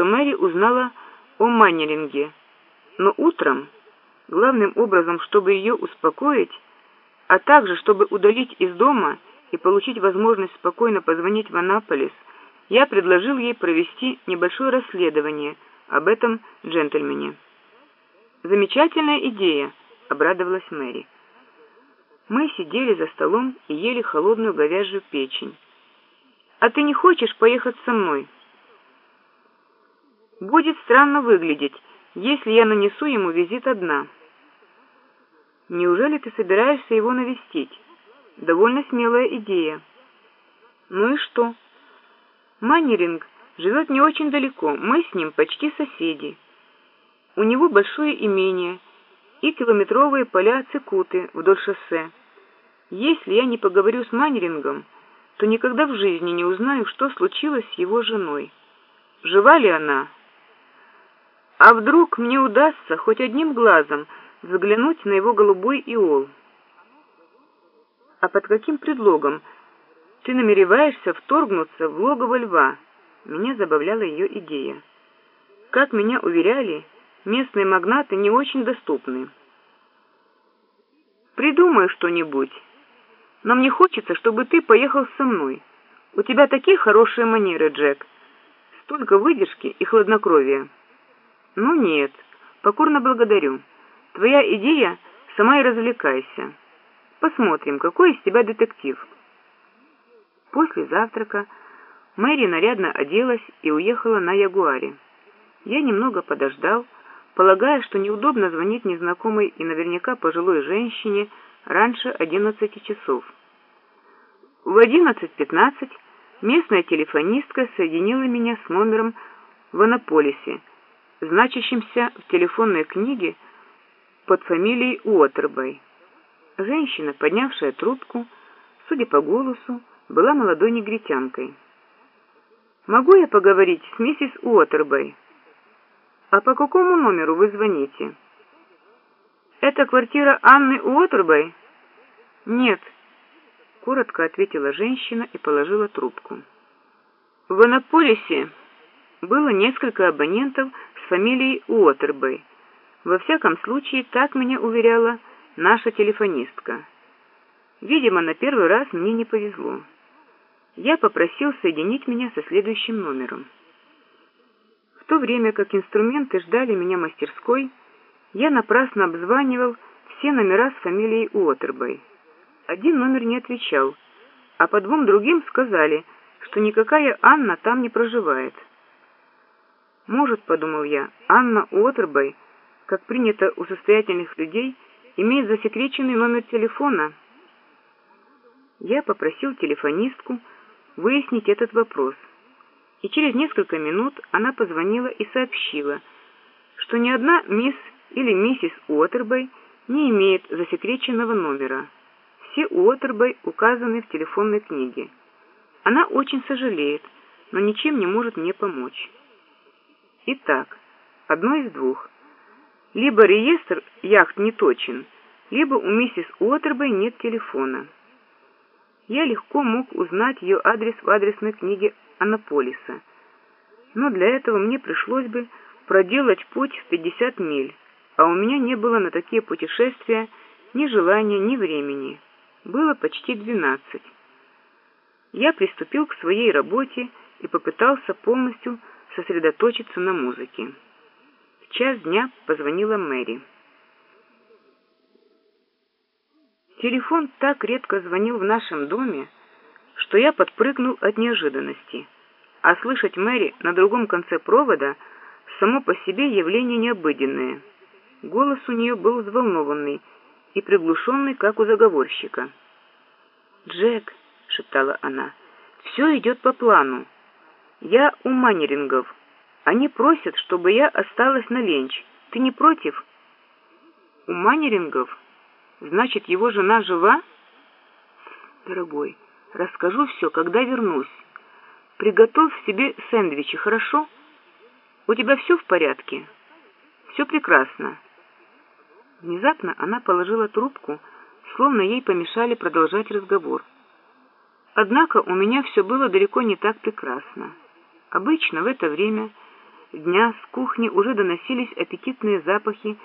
что Мэри узнала о Маннеринге, но утром, главным образом, чтобы ее успокоить, а также чтобы удалить из дома и получить возможность спокойно позвонить в Анаполис, я предложил ей провести небольшое расследование об этом джентльмене. «Замечательная идея», — обрадовалась Мэри. Мы сидели за столом и ели холодную говяжью печень. «А ты не хочешь поехать со мной?» «Будет странно выглядеть, если я нанесу ему визит одна». «Неужели ты собираешься его навестить?» «Довольно смелая идея». «Ну и что?» «Маннеринг живет не очень далеко, мы с ним почти соседи. У него большое имение и километровые поля цикуты вдоль шоссе». Если я не поговорю с Маннерингом, то никогда в жизни не узнаю, что случилось с его женой. Жива ли она? А вдруг мне удастся хоть одним глазом заглянуть на его голубой иол? А под каким предлогом ты намереваешься вторгнуться в логово льва? Меня забавляла ее идея. Как меня уверяли, местные магнаты не очень доступны. Придумай что-нибудь. Но мне хочется, чтобы ты поехал со мной. У тебя такие хорошие манеры, Джек. Столько выдержки и хладнокровия. Ну нет, покорно благодарю. Твоя идея — сама и развлекайся. Посмотрим, какой из тебя детектив. После завтрака Мэри нарядно оделась и уехала на Ягуаре. Я немного подождал, полагая, что неудобно звонить незнакомой и наверняка пожилой женщине, раньше 11 часов. В 11.15 местная телефонистка соединила меня с номером в Анаполисе, значащимся в телефонной книге под фамилией Уотербей. Женщина, поднявшая трубку, судя по голосу, была молодой негритянкой. «Могу я поговорить с миссис Уотербей?» «А по какому номеру вы звоните?» «Это квартира Анны Уотербей?» «Нет», — коротко ответила женщина и положила трубку. В Анаполисе было несколько абонентов фамилией Уотербей. Во всяком случае, так меня уверяла наша телефонистка. Видимо, на первый раз мне не повезло. Я попросил соединить меня со следующим номером. В то время как инструменты ждали меня мастерской, я напрасно обзванивал все номера с фамилией Уотербей. Один номер не отвечал, а по двум другим сказали, что никакая Анна там не проживает. Может, подумал я, Анна Уотербей, как принято у состоятельных людей, имеет засекреченный номер телефона. Я попросил телефонистку выяснить этот вопрос, и через несколько минут она позвонила и сообщила, что ни одна мисс или миссис Уотербей не имеет засекреченного номера. Все Уотербей указаны в телефонной книге. Она очень сожалеет, но ничем не может мне помочь. Итак, одно из двух. Либо реестр яхт не точен, либо у миссис Уотербей нет телефона. Я легко мог узнать ее адрес в адресной книге Анаполиса, но для этого мне пришлось бы проделать путь в 50 миль, а у меня не было на такие путешествия ни желания, ни времени. Было почти двенадцать. Я приступил к своей работе и попытался полностью сосредоточиться на музыке. В час дня позвонила Мэри. Телефон так редко звонил в нашем доме, что я подпрыгнул от неожиданности, а слышать Мэри на другом конце провода само по себе явление необыденное. Голос у нее был взволнованный, и приглушенный, как у заговорщика. «Джек», — шептала она, — «все идет по плану. Я у Маннерингов. Они просят, чтобы я осталась на ленч. Ты не против?» «У Маннерингов? Значит, его жена жива?» «Дорогой, расскажу все, когда вернусь. Приготовь себе сэндвичи, хорошо? У тебя все в порядке?» «Все прекрасно». Внезапно она положила трубку, словно ей помешали продолжать разговор. Однако у меня все было далеко не так прекрасно. Обычно в это время дня с кухни уже доносились аппетитные запахи